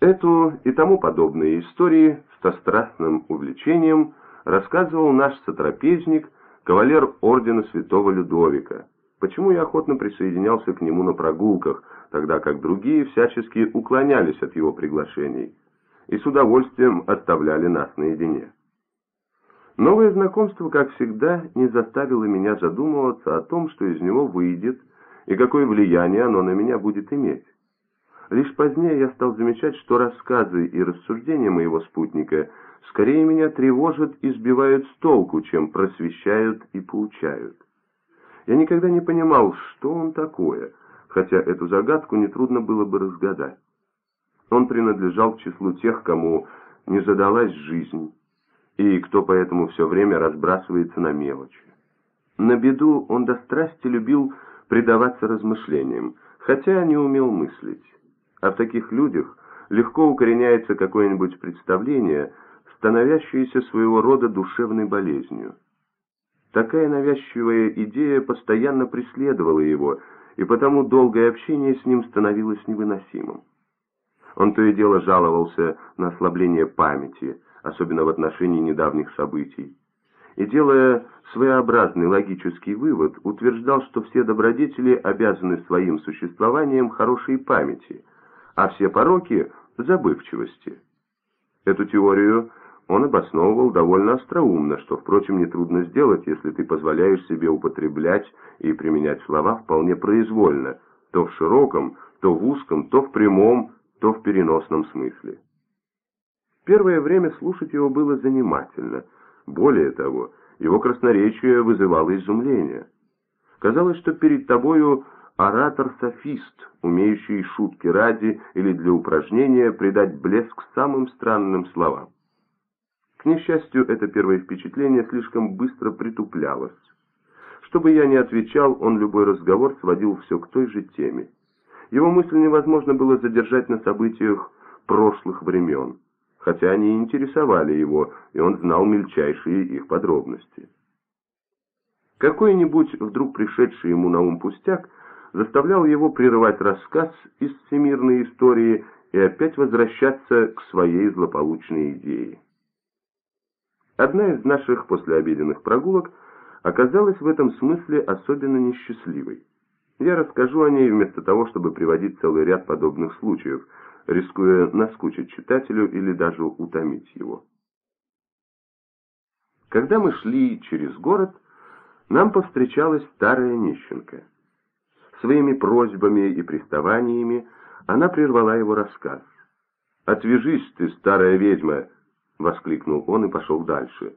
Эту и тому подобные истории со страстным увлечением рассказывал наш сотрапезник, кавалер ордена святого Людовика, почему я охотно присоединялся к нему на прогулках, тогда как другие всячески уклонялись от его приглашений и с удовольствием оставляли нас наедине. Новое знакомство, как всегда, не заставило меня задумываться о том, что из него выйдет и какое влияние оно на меня будет иметь. Лишь позднее я стал замечать, что рассказы и рассуждения моего спутника скорее меня тревожат и сбивают с толку, чем просвещают и поучают. Я никогда не понимал, что он такое, хотя эту загадку нетрудно было бы разгадать. Он принадлежал к числу тех, кому не задалась жизнь, и кто поэтому все время разбрасывается на мелочи. На беду он до страсти любил предаваться размышлениям, хотя не умел мыслить а в таких людях легко укореняется какое-нибудь представление, становящееся своего рода душевной болезнью. Такая навязчивая идея постоянно преследовала его, и потому долгое общение с ним становилось невыносимым. Он то и дело жаловался на ослабление памяти, особенно в отношении недавних событий, и, делая своеобразный логический вывод, утверждал, что все добродетели обязаны своим существованием хорошей памяти – а все пороки – забывчивости. Эту теорию он обосновывал довольно остроумно, что, впрочем, нетрудно сделать, если ты позволяешь себе употреблять и применять слова вполне произвольно, то в широком, то в узком, то в прямом, то в переносном смысле. Первое время слушать его было занимательно. Более того, его красноречие вызывало изумление. Казалось, что перед тобою Оратор-софист, умеющий шутки ради или для упражнения придать блеск самым странным словам. К несчастью, это первое впечатление слишком быстро притуплялось. Чтобы я не отвечал, он любой разговор сводил все к той же теме. Его мысль невозможно было задержать на событиях прошлых времен, хотя они интересовали его, и он знал мельчайшие их подробности. Какой-нибудь вдруг пришедший ему на ум пустяк заставлял его прерывать рассказ из всемирной истории и опять возвращаться к своей злополучной идее. Одна из наших послеобеденных прогулок оказалась в этом смысле особенно несчастливой. Я расскажу о ней вместо того, чтобы приводить целый ряд подобных случаев, рискуя наскучить читателю или даже утомить его. Когда мы шли через город, нам повстречалась старая нищенка. Своими просьбами и приставаниями она прервала его рассказ. «Отвяжись ты, старая ведьма!» — воскликнул он и пошел дальше.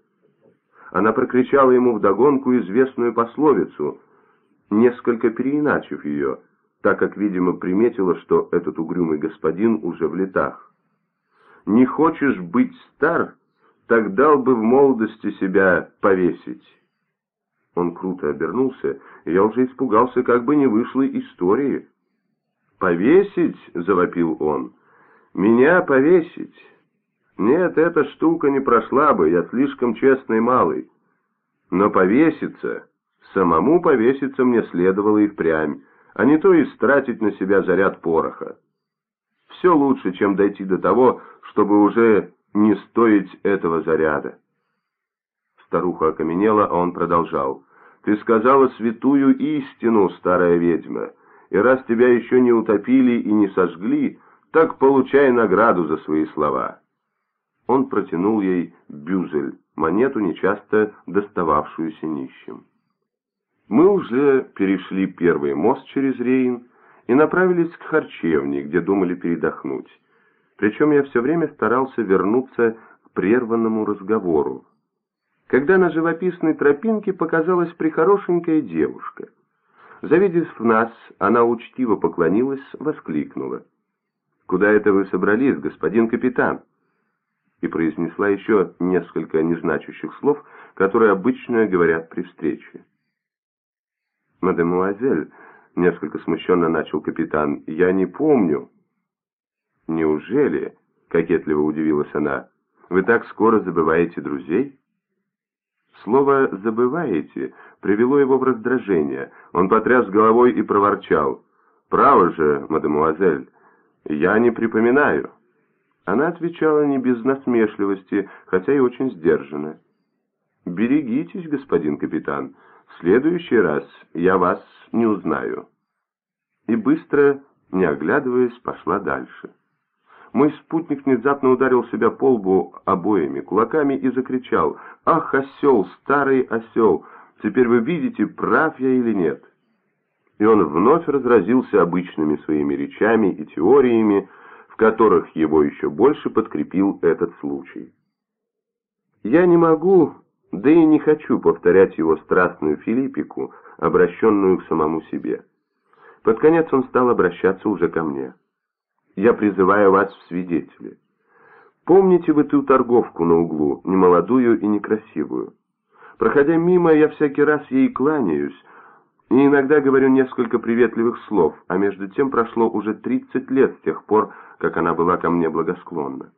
Она прокричала ему вдогонку известную пословицу, несколько переиначив ее, так как, видимо, приметила, что этот угрюмый господин уже в летах. «Не хочешь быть стар, так дал бы в молодости себя повесить». Он круто обернулся, и я уже испугался, как бы не вышло истории. «Повесить?» — завопил он. «Меня повесить?» «Нет, эта штука не прошла бы, я слишком честный малый. Но повеситься, самому повеситься мне следовало и впрямь, а не то истратить на себя заряд пороха. Все лучше, чем дойти до того, чтобы уже не стоить этого заряда». Старуха окаменела, а он продолжал. Ты сказала святую истину, старая ведьма, и раз тебя еще не утопили и не сожгли, так получай награду за свои слова». Он протянул ей бюзель, монету, нечасто достававшуюся нищим. Мы уже перешли первый мост через Рейн и направились к харчевне, где думали передохнуть. Причем я все время старался вернуться к прерванному разговору, когда на живописной тропинке показалась прихорошенькая девушка. Завидев нас, она учтиво поклонилась, воскликнула. «Куда это вы собрались, господин капитан?» и произнесла еще несколько незначащих слов, которые обычно говорят при встрече. «Мадемуазель», — несколько смущенно начал капитан, — «я не помню». «Неужели?» — кокетливо удивилась она. «Вы так скоро забываете друзей?» Слово «забываете» привело его в раздражение. Он потряс головой и проворчал. «Право же, мадемуазель, я не припоминаю». Она отвечала не без насмешливости, хотя и очень сдержанно. «Берегитесь, господин капитан, в следующий раз я вас не узнаю». И быстро, не оглядываясь, пошла дальше. Мой спутник внезапно ударил себя по лбу обоими кулаками и закричал «Ах, осел, старый осел! Теперь вы видите, прав я или нет?» И он вновь разразился обычными своими речами и теориями, в которых его еще больше подкрепил этот случай. Я не могу, да и не хочу повторять его страстную филиппику, обращенную к самому себе. Под конец он стал обращаться уже ко мне я призываю вас в свидетели. Помните вы ту торговку на углу, немолодую и некрасивую? Проходя мимо, я всякий раз ей кланяюсь, и иногда говорю несколько приветливых слов, а между тем прошло уже 30 лет с тех пор, как она была ко мне благосклонна.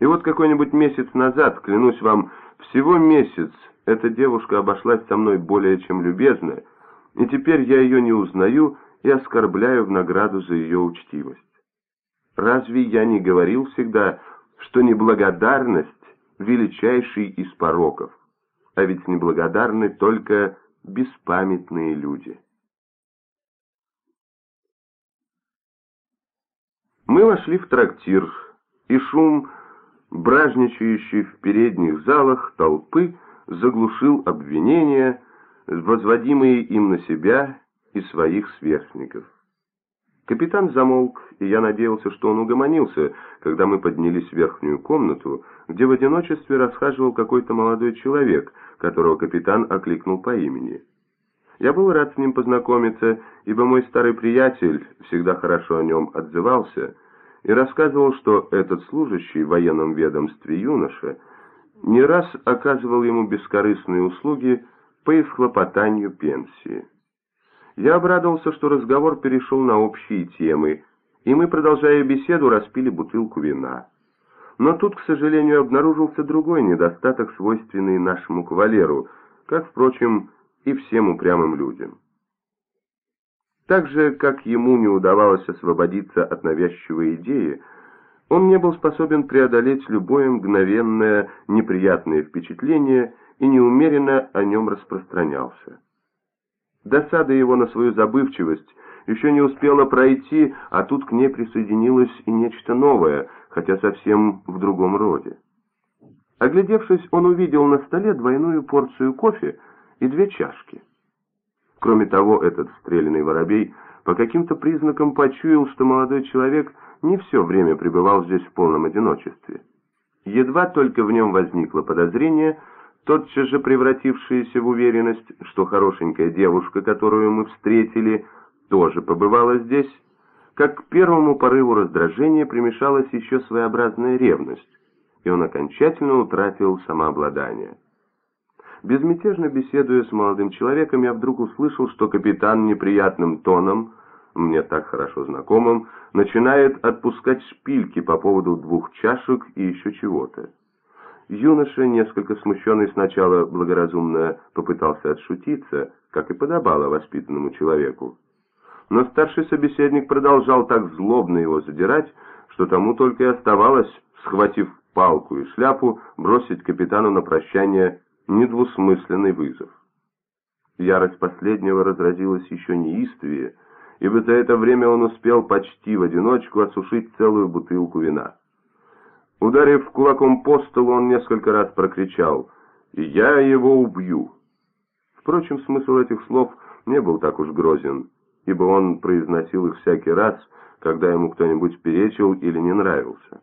И вот какой-нибудь месяц назад, клянусь вам, всего месяц, эта девушка обошлась со мной более чем любезно, и теперь я ее не узнаю и оскорбляю в награду за ее учтивость. Разве я не говорил всегда, что неблагодарность – величайший из пороков? А ведь неблагодарны только беспамятные люди. Мы вошли в трактир, и шум, бражничающий в передних залах толпы, заглушил обвинения, возводимые им на себя и своих сверстников. Капитан замолк, и я надеялся, что он угомонился, когда мы поднялись в верхнюю комнату, где в одиночестве расхаживал какой-то молодой человек, которого капитан окликнул по имени. Я был рад с ним познакомиться, ибо мой старый приятель всегда хорошо о нем отзывался и рассказывал, что этот служащий в военном ведомстве юноша не раз оказывал ему бескорыстные услуги по исхлопотанию пенсии. Я обрадовался, что разговор перешел на общие темы, и мы, продолжая беседу, распили бутылку вина. Но тут, к сожалению, обнаружился другой недостаток, свойственный нашему кавалеру, как, впрочем, и всем упрямым людям. Так же, как ему не удавалось освободиться от навязчивой идеи, он не был способен преодолеть любое мгновенное неприятное впечатление и неумеренно о нем распространялся. Досада его на свою забывчивость еще не успела пройти, а тут к ней присоединилось и нечто новое, хотя совсем в другом роде. Оглядевшись, он увидел на столе двойную порцию кофе и две чашки. Кроме того, этот стрелянный воробей по каким-то признакам почуял, что молодой человек не все время пребывал здесь в полном одиночестве. Едва только в нем возникло подозрение – тотчас же превратившаяся в уверенность, что хорошенькая девушка, которую мы встретили, тоже побывала здесь, как к первому порыву раздражения примешалась еще своеобразная ревность, и он окончательно утратил самообладание. Безмятежно беседуя с молодым человеком, я вдруг услышал, что капитан неприятным тоном, мне так хорошо знакомым, начинает отпускать шпильки по поводу двух чашек и еще чего-то. Юноша, несколько смущенный сначала, благоразумно попытался отшутиться, как и подобало воспитанному человеку. Но старший собеседник продолжал так злобно его задирать, что тому только и оставалось, схватив палку и шляпу, бросить капитану на прощание недвусмысленный вызов. Ярость последнего разразилась еще неистовее, ибо за это время он успел почти в одиночку осушить целую бутылку вина. Ударив кулаком по столу, он несколько раз прокричал «Я его убью!». Впрочем, смысл этих слов не был так уж грозен, ибо он произносил их всякий раз, когда ему кто-нибудь перечил или не нравился.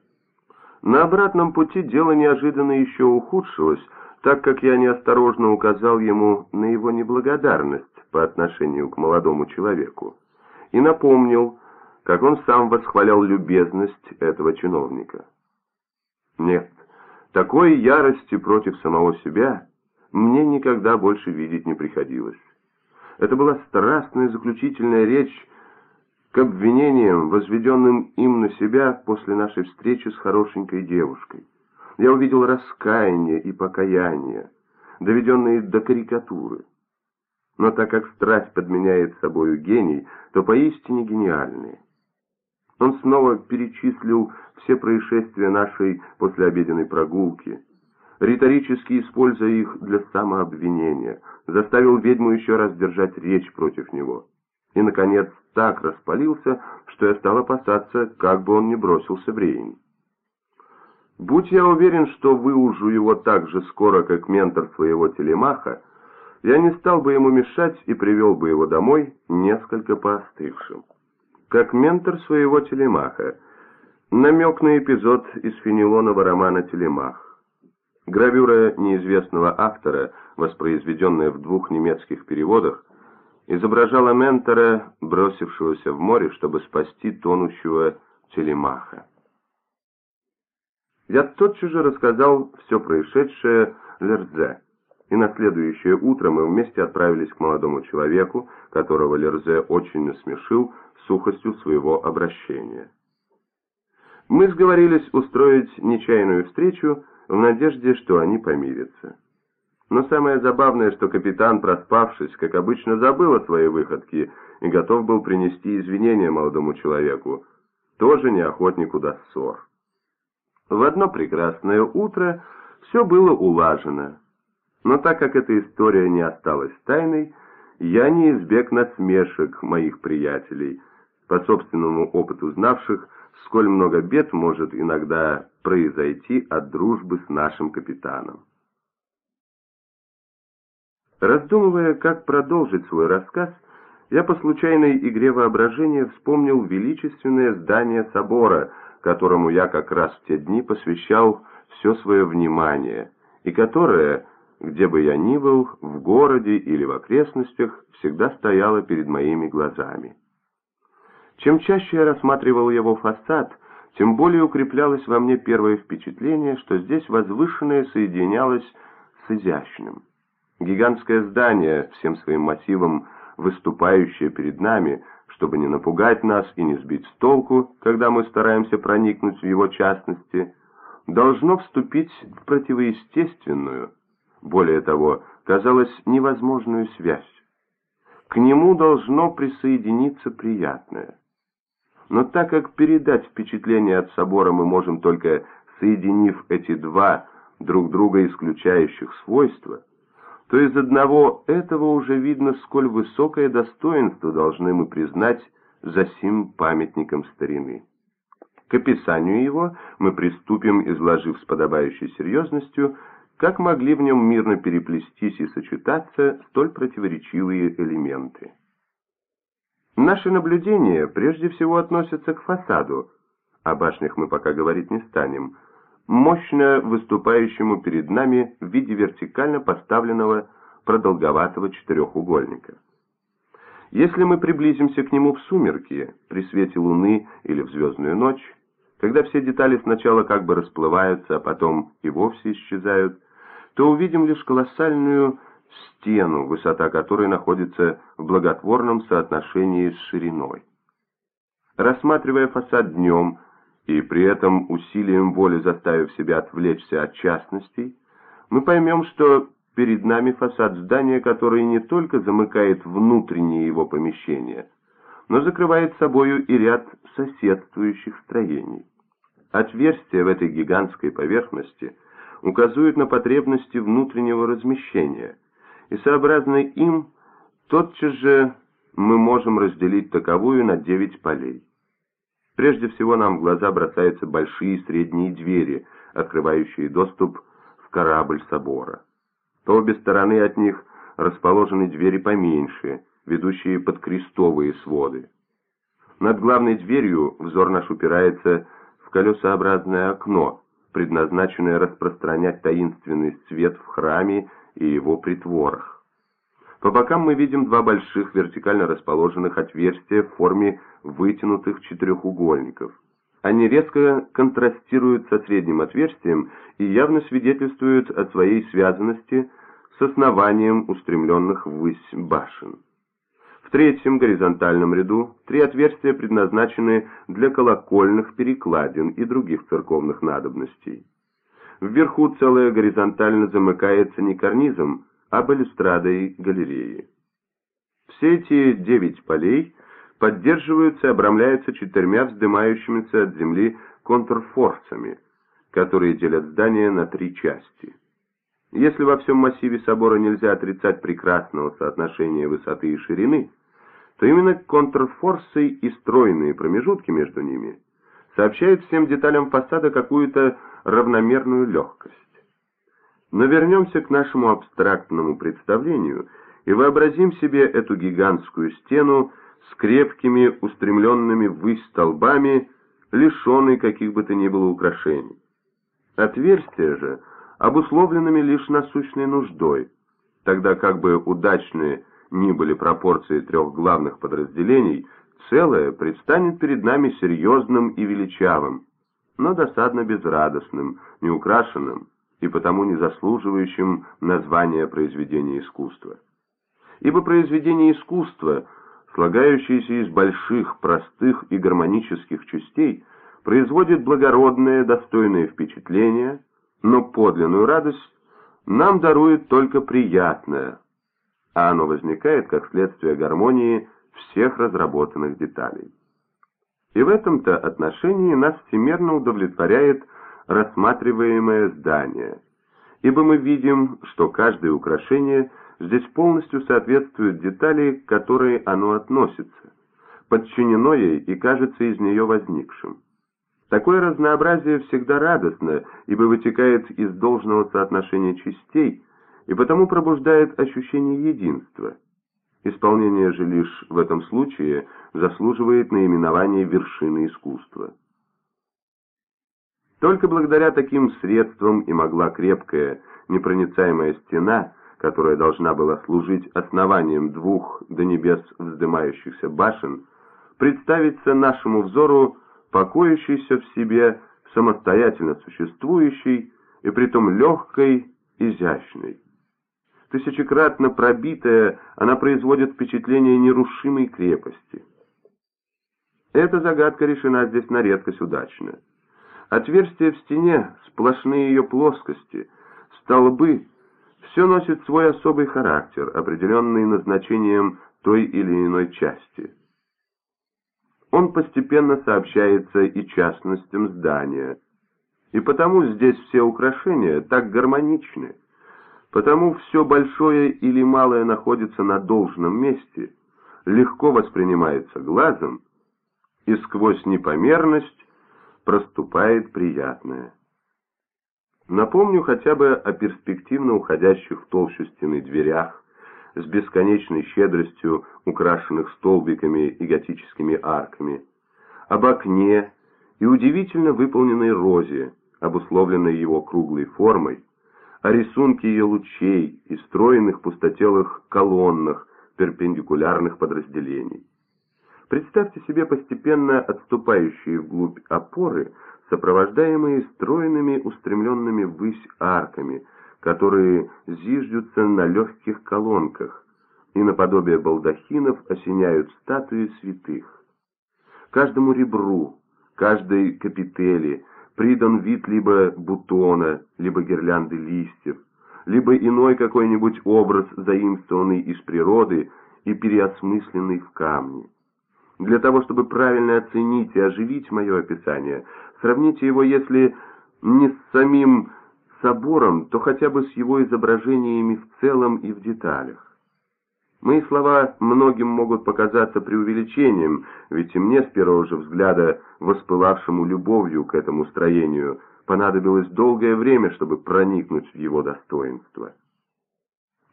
На обратном пути дело неожиданно еще ухудшилось, так как я неосторожно указал ему на его неблагодарность по отношению к молодому человеку и напомнил, как он сам восхвалял любезность этого чиновника. Нет, такой ярости против самого себя мне никогда больше видеть не приходилось. Это была страстная заключительная речь к обвинениям, возведенным им на себя после нашей встречи с хорошенькой девушкой. Я увидел раскаяние и покаяние, доведенные до карикатуры. Но так как страсть подменяет собою гений, то поистине гениальные. Он снова перечислил все происшествия нашей послеобеденной прогулки, риторически используя их для самообвинения, заставил ведьму еще раз держать речь против него. И, наконец, так распалился, что я стал опасаться, как бы он не бросился в Рейн. Будь я уверен, что выужу его так же скоро, как ментор своего телемаха, я не стал бы ему мешать и привел бы его домой несколько поостывшим. Как ментор своего телемаха, намек на эпизод из фенелонова романа «Телемах». Гравюра неизвестного автора, воспроизведенная в двух немецких переводах, изображала ментора, бросившегося в море, чтобы спасти тонущего телемаха. Я тотчас же рассказал все происшедшее Лерзе, и на следующее утро мы вместе отправились к молодому человеку, которого Лерзе очень насмешил сухостью своего обращения. Мы сговорились устроить нечаянную встречу в надежде, что они помирятся. Но самое забавное, что капитан, проспавшись, как обычно, забыл о своей выходке и готов был принести извинения молодому человеку, тоже не охотнику до ссор. В одно прекрасное утро все было улажено. Но так как эта история не осталась тайной, я не избег насмешек моих приятелей, по собственному опыту знавших, сколь много бед может иногда произойти от дружбы с нашим капитаном. Раздумывая, как продолжить свой рассказ, я по случайной игре воображения вспомнил величественное здание собора, которому я как раз в те дни посвящал все свое внимание, и которое, где бы я ни был, в городе или в окрестностях, всегда стояло перед моими глазами. Чем чаще я рассматривал его фасад, тем более укреплялось во мне первое впечатление, что здесь возвышенное соединялось с изящным. Гигантское здание, всем своим массивом выступающее перед нами, чтобы не напугать нас и не сбить с толку, когда мы стараемся проникнуть в его частности, должно вступить в противоестественную, более того, казалось, невозможную связь. К нему должно присоединиться приятное. Но так как передать впечатление от собора мы можем только соединив эти два друг друга исключающих свойства, то из одного этого уже видно, сколь высокое достоинство должны мы признать за сим памятником старины. К описанию его мы приступим, изложив с подобающей серьезностью, как могли в нем мирно переплестись и сочетаться столь противоречивые элементы. Наши наблюдения прежде всего относятся к фасаду, о башнях мы пока говорить не станем, мощно выступающему перед нами в виде вертикально поставленного продолговатого четырехугольника. Если мы приблизимся к нему в сумерки, при свете луны или в звездную ночь, когда все детали сначала как бы расплываются, а потом и вовсе исчезают, то увидим лишь колоссальную стену, высота которой находится в благотворном соотношении с шириной. Рассматривая фасад днем и при этом усилием воли заставив себя отвлечься от частностей, мы поймем, что перед нами фасад здания, который не только замыкает внутренние его помещения, но закрывает собою и ряд соседствующих строений. Отверстия в этой гигантской поверхности указывают на потребности внутреннего размещения – и сообразно им, тотчас же мы можем разделить таковую на девять полей. Прежде всего нам в глаза бросаются большие средние двери, открывающие доступ в корабль собора. По обе стороны от них расположены двери поменьше, ведущие под крестовые своды. Над главной дверью взор наш упирается в колесообразное окно, предназначенное распространять таинственный свет в храме и его притворах. По бокам мы видим два больших вертикально расположенных отверстия в форме вытянутых четырехугольников. Они резко контрастируют со средним отверстием и явно свидетельствуют о своей связанности с основанием устремленных ввысь башен. В третьем горизонтальном ряду три отверстия предназначены для колокольных перекладин и других церковных надобностей. Вверху целая горизонтально замыкается не карнизом, а балюстрадой галереи. Все эти девять полей поддерживаются и обрамляются четырьмя вздымающимися от земли контрфорсами, которые делят здание на три части. Если во всем массиве собора нельзя отрицать прекрасного соотношения высоты и ширины, то именно контрфорсы и стройные промежутки между ними сообщают всем деталям фасада какую-то равномерную легкость. Но вернемся к нашему абстрактному представлению и вообразим себе эту гигантскую стену с крепкими, устремленными ввысь столбами, лишенной каких бы то ни было украшений. Отверстия же обусловленными лишь насущной нуждой, тогда как бы удачные ни были пропорции трех главных подразделений, целое предстанет перед нами серьезным и величавым, но досадно безрадостным, неукрашенным и потому не заслуживающим названия произведения искусства. Ибо произведение искусства, слагающееся из больших, простых и гармонических частей, производит благородное, достойное впечатление, но подлинную радость нам дарует только приятное, а оно возникает как следствие гармонии всех разработанных деталей. И в этом-то отношении нас всемерно удовлетворяет рассматриваемое здание, ибо мы видим, что каждое украшение здесь полностью соответствует детали, к которой оно относится, подчинено ей и кажется из нее возникшим. Такое разнообразие всегда радостно, ибо вытекает из должного соотношения частей и потому пробуждает ощущение единства. Исполнение же лишь в этом случае заслуживает наименования вершины искусства. Только благодаря таким средствам и могла крепкая, непроницаемая стена, которая должна была служить основанием двух до небес вздымающихся башен, представиться нашему взору покоящейся в себе, самостоятельно существующей и притом легкой, изящной. Тысячекратно пробитая, она производит впечатление нерушимой крепости. Эта загадка решена здесь на редкость удачно. Отверстия в стене, сплошные ее плоскости, столбы — все носит свой особый характер, определенный назначением той или иной части он постепенно сообщается и частностям здания. И потому здесь все украшения так гармоничны, потому все большое или малое находится на должном месте, легко воспринимается глазом, и сквозь непомерность проступает приятное. Напомню хотя бы о перспективно уходящих в толщу стены дверях, с бесконечной щедростью украшенных столбиками и готическими арками, об окне и удивительно выполненной розе, обусловленной его круглой формой, о рисунке ее лучей и стройных пустотелых колоннах перпендикулярных подразделений. Представьте себе постепенно отступающие вглубь опоры, сопровождаемые стройными устремленными ввысь арками – которые зиждутся на легких колонках и наподобие балдахинов осеняют статуи святых. Каждому ребру, каждой капители придан вид либо бутона, либо гирлянды листьев, либо иной какой-нибудь образ, заимствованный из природы и переосмысленный в камне. Для того, чтобы правильно оценить и оживить мое описание, сравните его, если не с самим собором, то хотя бы с его изображениями в целом и в деталях. Мои слова многим могут показаться преувеличением, ведь и мне с первого же взгляда, воспылавшему любовью к этому строению, понадобилось долгое время, чтобы проникнуть в его достоинство.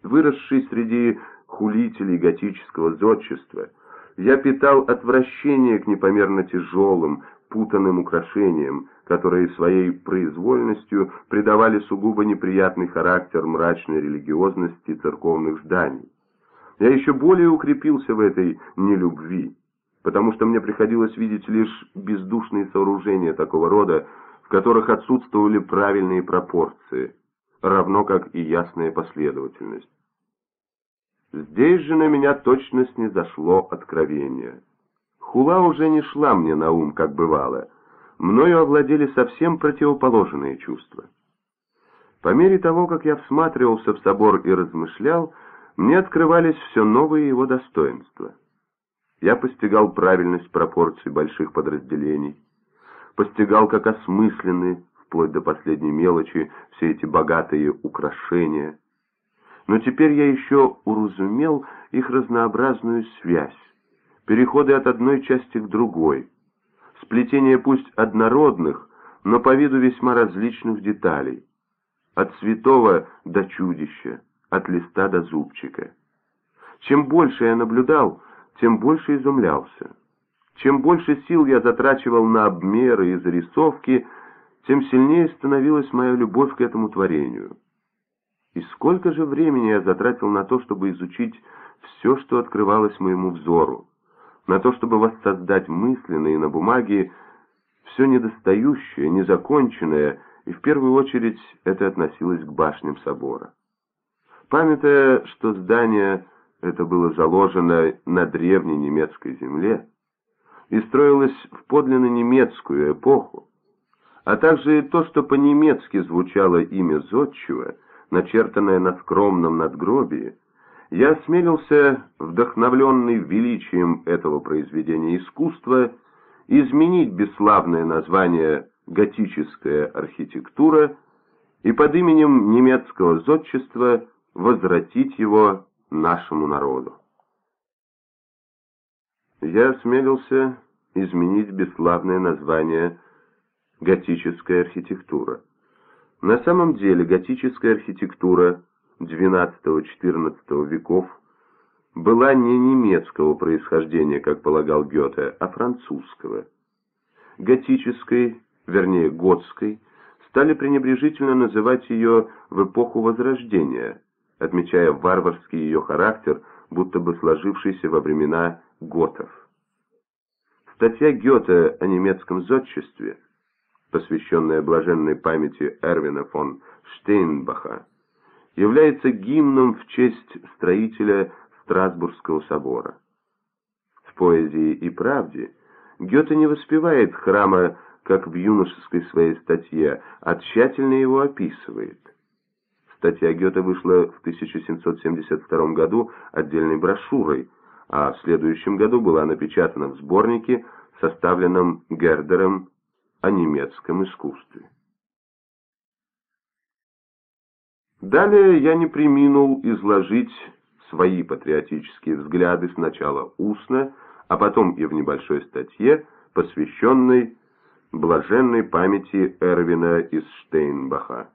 Выросший среди хулителей готического зодчества, я питал отвращение к непомерно тяжелым, путанным украшениям, которые своей произвольностью придавали сугубо неприятный характер мрачной религиозности церковных зданий. Я еще более укрепился в этой нелюбви, потому что мне приходилось видеть лишь бездушные сооружения такого рода, в которых отсутствовали правильные пропорции, равно как и ясная последовательность. Здесь же на меня точно снизошло откровение. Хула уже не шла мне на ум, как бывало — мною овладели совсем противоположные чувства. По мере того, как я всматривался в собор и размышлял, мне открывались все новые его достоинства. Я постигал правильность пропорций больших подразделений, постигал как осмысленны, вплоть до последней мелочи, все эти богатые украшения. Но теперь я еще уразумел их разнообразную связь, переходы от одной части к другой, сплетение пусть однородных, но по виду весьма различных деталей, от святого до чудища, от листа до зубчика. Чем больше я наблюдал, тем больше изумлялся. Чем больше сил я затрачивал на обмеры и зарисовки, тем сильнее становилась моя любовь к этому творению. И сколько же времени я затратил на то, чтобы изучить все, что открывалось моему взору, на то, чтобы воссоздать мысленно и на бумаге все недостающее, незаконченное, и в первую очередь это относилось к башням собора. Памятая, что здание это было заложено на древней немецкой земле и строилось в подлинно немецкую эпоху, а также то, что по-немецки звучало имя Зодчего, начертанное на скромном надгробии, я осмелился, вдохновленный величием этого произведения искусства, изменить бесславное название «готическая архитектура» и под именем немецкого зодчества возвратить его нашему народу. Я осмелился изменить бесславное название «готическая архитектура». На самом деле готическая архитектура XII-XIV веков была не немецкого происхождения, как полагал Гёте, а французского. Готической, вернее готской, стали пренебрежительно называть ее в эпоху Возрождения, отмечая варварский ее характер, будто бы сложившийся во времена готов. Статья Гёте о немецком зодчестве, посвященная блаженной памяти Эрвина фон Штейнбаха, является гимном в честь строителя Страсбургского собора. В поэзии и правде Гёте не воспевает храма, как в юношеской своей статье, а тщательно его описывает. Статья Гёте вышла в 1772 году отдельной брошюрой, а в следующем году была напечатана в сборнике, составленном Гердером о немецком искусстве. Далее я не приминул изложить свои патриотические взгляды сначала устно, а потом и в небольшой статье, посвященной блаженной памяти Эрвина из Штейнбаха.